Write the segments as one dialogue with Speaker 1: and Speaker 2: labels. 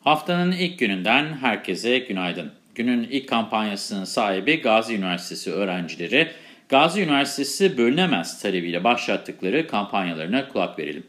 Speaker 1: Haftanın ilk gününden herkese günaydın. Günün ilk kampanyasının sahibi Gazi Üniversitesi öğrencileri, Gazi Üniversitesi bölünemez talebiyle başlattıkları kampanyalarına kulak verelim.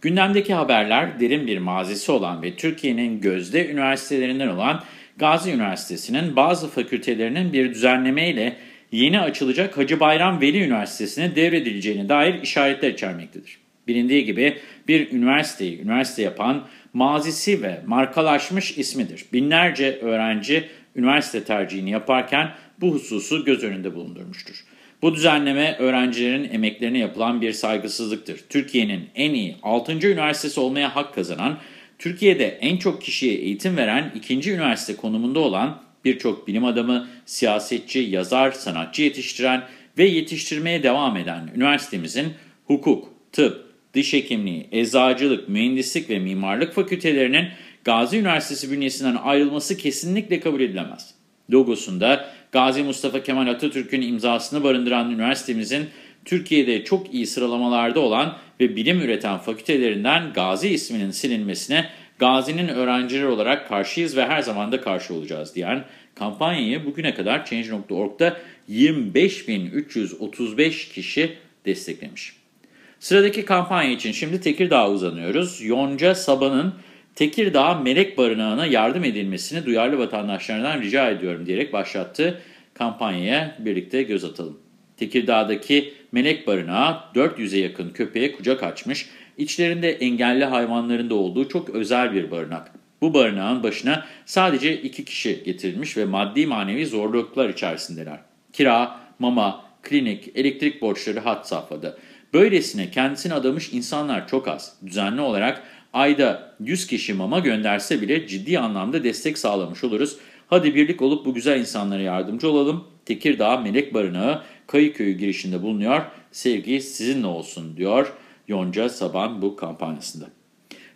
Speaker 1: Gündemdeki haberler derin bir mazisi olan ve Türkiye'nin gözde üniversitelerinden olan Gazi Üniversitesi'nin bazı fakültelerinin bir düzenlemeyle yeni açılacak Hacı Bayram Veli Üniversitesi'ne devredileceğine dair işaretler içermektedir. Bilindiği gibi bir üniversiteyi üniversite yapan mazisi ve markalaşmış ismidir. Binlerce öğrenci üniversite tercihini yaparken bu hususu göz önünde bulundurmuştur. Bu düzenleme öğrencilerin emeklerine yapılan bir saygısızlıktır. Türkiye'nin en iyi 6. üniversitesi olmaya hak kazanan, Türkiye'de en çok kişiye eğitim veren ikinci üniversite konumunda olan birçok bilim adamı, siyasetçi, yazar, sanatçı yetiştiren ve yetiştirmeye devam eden üniversitemizin hukuk, tıp, diş hekimliği, eczacılık, mühendislik ve mimarlık fakültelerinin Gazi Üniversitesi bünyesinden ayrılması kesinlikle kabul edilemez. Logosunda Gazi Mustafa Kemal Atatürk'ün imzasını barındıran üniversitemizin Türkiye'de çok iyi sıralamalarda olan ve bilim üreten fakültelerinden Gazi isminin silinmesine Gazi'nin öğrencileri olarak karşıyız ve her zaman da karşı olacağız diyen kampanyayı bugüne kadar Change.org'da 25.335 kişi desteklemiş. Sıradaki kampanya için şimdi Tekirdağ'a uzanıyoruz. Yonca Sabah'ın Tekirdağ Melek Barınağı'na yardım edilmesini duyarlı vatandaşlardan rica ediyorum diyerek başlattığı kampanyaya birlikte göz atalım. Tekirdağ'daki Melek Barınağı 400'e yakın köpeğe kucak açmış, içlerinde engelli hayvanların da olduğu çok özel bir barınak. Bu barınağın başına sadece iki kişi getirilmiş ve maddi manevi zorluklar içerisindeler. Kira, mama, klinik, elektrik borçları hat safhada. Böylesine kendisini adamış insanlar çok az. Düzenli olarak ayda 100 kişi mama gönderse bile ciddi anlamda destek sağlamış oluruz. Hadi birlik olup bu güzel insanlara yardımcı olalım. Tekirdağ Melek Barınağı Kayıköy'ü girişinde bulunuyor. Sevgi sizinle olsun diyor Yonca Saban bu kampanyasında.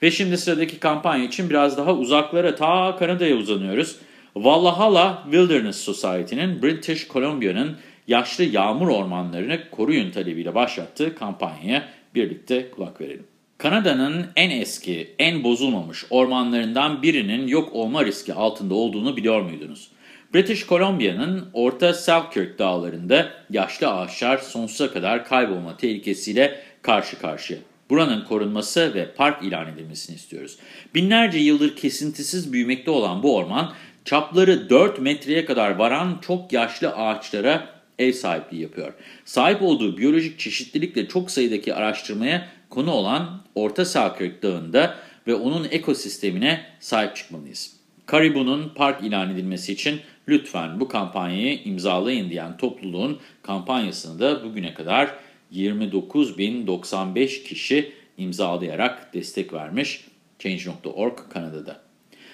Speaker 1: Ve şimdi sıradaki kampanya için biraz daha uzaklara ta Kanada'ya uzanıyoruz. Valhalla Wilderness Society'nin British Columbia'nın yaşlı yağmur ormanlarını koruyun talebiyle başlattığı kampanyaya birlikte kulak verelim. Kanada'nın en eski, en bozulmamış ormanlarından birinin yok olma riski altında olduğunu biliyor muydunuz? British Columbia'nın Orta Selkirk dağlarında yaşlı ağaçlar sonsuza kadar kaybolma tehlikesiyle karşı karşıya. Buranın korunması ve park ilan edilmesini istiyoruz. Binlerce yıldır kesintisiz büyümekte olan bu orman, çapları 4 metreye kadar varan çok yaşlı ağaçlara ev sahipliği yapıyor. Sahip olduğu biyolojik çeşitlilikle çok sayıdaki araştırmaya konu olan Orta Selkirk Dağı'nda ve onun ekosistemine sahip çıkmalıyız. Caribou'nun park ilan edilmesi için lütfen bu kampanyayı imzalayın diyen topluluğun kampanyasını da bugüne kadar 29.095 kişi imzalayarak destek vermiş Change.org Kanada'da.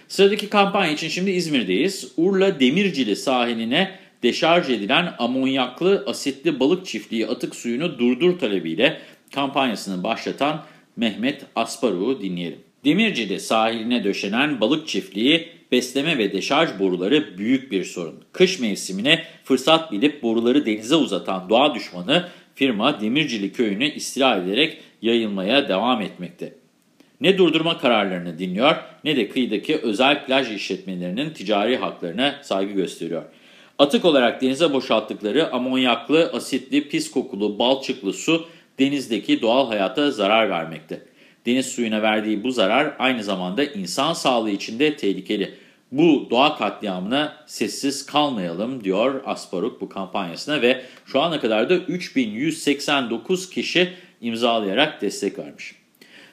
Speaker 1: Sıradaki kampanya için şimdi İzmir'deyiz. Urla Demircili sahiline deşarj edilen amonyaklı asitli balık çiftliği atık suyunu durdur talebiyle kampanyasını başlatan Mehmet Asparu'yu dinleyelim. Demirci'de sahiline döşenen balık çiftliği, besleme ve deşarj boruları büyük bir sorun. Kış mevsimine fırsat bilip boruları denize uzatan doğa düşmanı firma Demircili köyünü istila ederek yayılmaya devam etmekte. Ne durdurma kararlarını dinliyor ne de kıyıdaki özel plaj işletmelerinin ticari haklarına saygı gösteriyor. Atık olarak denize boşalttıkları amonyaklı, asitli, pis kokulu, balçıklı su denizdeki doğal hayata zarar vermekte. Deniz suyuna verdiği bu zarar aynı zamanda insan sağlığı için de tehlikeli. Bu doğa katliamına sessiz kalmayalım diyor Asparuk bu kampanyasına ve şu ana kadar da 3189 kişi imzalayarak destek vermiş.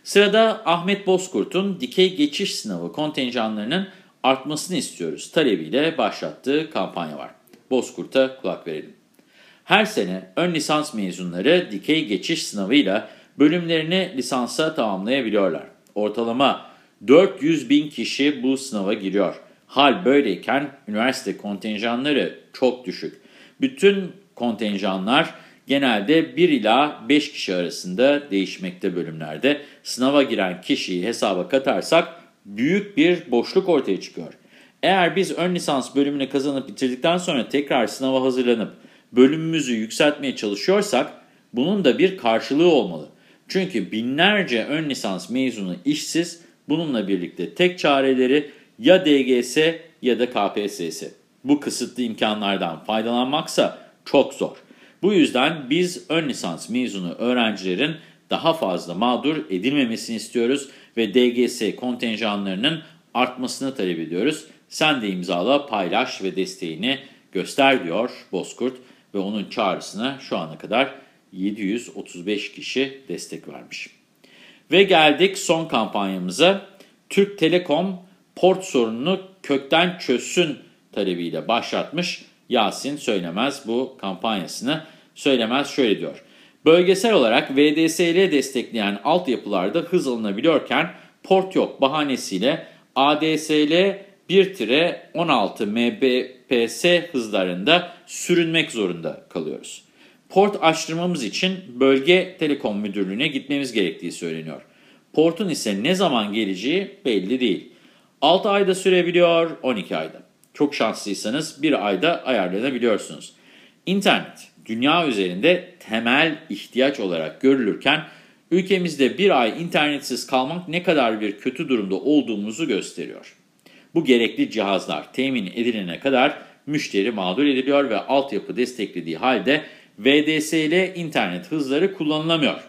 Speaker 1: Sırada Ahmet Bozkurt'un dikey geçiş sınavı kontenjanlarının artmasını istiyoruz talebiyle başlattığı kampanya var. Bozkurt'a kulak verelim. Her sene ön lisans mezunları dikey geçiş sınavıyla bölümlerini lisansa tamamlayabiliyorlar. Ortalama 400 bin kişi bu sınava giriyor. Hal böyleyken üniversite kontenjanları çok düşük. Bütün kontenjanlar genelde 1 ila 5 kişi arasında değişmekte bölümlerde. Sınava giren kişiyi hesaba katarsak büyük bir boşluk ortaya çıkıyor. Eğer biz ön lisans bölümünü kazanıp bitirdikten sonra tekrar sınava hazırlanıp bölümümüzü yükseltmeye çalışıyorsak bunun da bir karşılığı olmalı. Çünkü binlerce ön lisans mezunu işsiz, bununla birlikte tek çareleri Ya DGS ya da KPSS. Bu kısıtlı imkanlardan faydalanmaksa çok zor. Bu yüzden biz ön lisans mezunu öğrencilerin daha fazla mağdur edilmemesini istiyoruz ve DGS kontenjanlarının artmasını talep ediyoruz. Sen de imzala, paylaş ve desteğini göster diyor Bozkurt ve onun çağrısına şu ana kadar 735 kişi destek vermiş. Ve geldik son kampanyamıza. Türk Telekom port sorununu kökten çözsün talebiyle başlatmış. Yasin Söylemez bu kampanyasını Söylemez şöyle diyor. Bölgesel olarak VDSL destekleyen altyapılarda hız alınabiliyorken port yok bahanesiyle ADSL 1-16 Mbps hızlarında sürünmek zorunda kalıyoruz. Port açtırmamız için bölge telekom müdürlüğüne gitmemiz gerektiği söyleniyor. Portun ise ne zaman geleceği belli değil. 6 ayda sürebiliyor, 12 ayda. Çok şanslıysanız bir ayda ayarlanabiliyorsunuz. İnternet, dünya üzerinde temel ihtiyaç olarak görülürken ülkemizde bir ay internetsiz kalmak ne kadar bir kötü durumda olduğumuzu gösteriyor. Bu gerekli cihazlar temin edilene kadar müşteri mağdur ediliyor ve altyapı desteklediği halde VDSL internet hızları kullanılamıyor.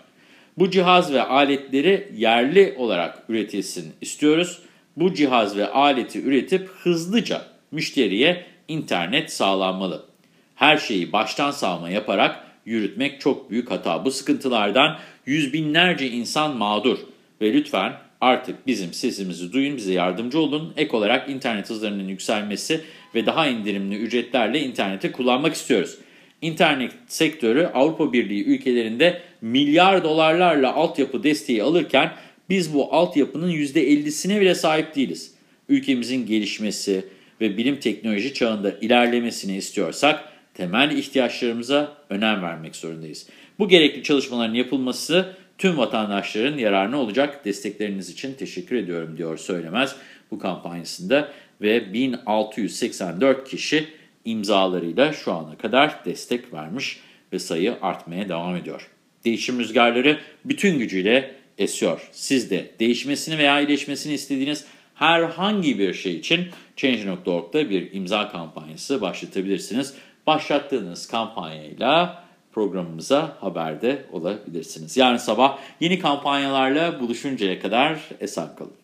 Speaker 1: Bu cihaz ve aletleri yerli olarak üretilsin istiyoruz. Bu cihaz ve aleti üretip hızlıca müşteriye internet sağlanmalı. Her şeyi baştan sağma yaparak yürütmek çok büyük hata. Bu sıkıntılardan yüz binlerce insan mağdur ve lütfen artık bizim sesimizi duyun, bize yardımcı olun. Ek olarak internet hızlarının yükselmesi ve daha indirimli ücretlerle interneti kullanmak istiyoruz. İnternet sektörü Avrupa Birliği ülkelerinde milyar dolarlarla altyapı desteği alırken biz bu altyapının %50'sine bile sahip değiliz. Ülkemizin gelişmesi ve bilim teknoloji çağında ilerlemesini istiyorsak temel ihtiyaçlarımıza önem vermek zorundayız. Bu gerekli çalışmaların yapılması tüm vatandaşların yararına olacak. Destekleriniz için teşekkür ediyorum diyor Söylemez bu kampanyasında ve 1684 kişi imzalarıyla şu ana kadar destek vermiş ve sayı artmaya devam ediyor. Değişim rüzgarları bütün gücüyle esiyor. Siz de değişmesini veya iyileşmesini istediğiniz herhangi bir şey için Change.org'da bir imza kampanyası başlatabilirsiniz. Başlattığınız kampanyayla programımıza haberde olabilirsiniz. Yarın sabah yeni kampanyalarla buluşuncaya kadar esen kalın.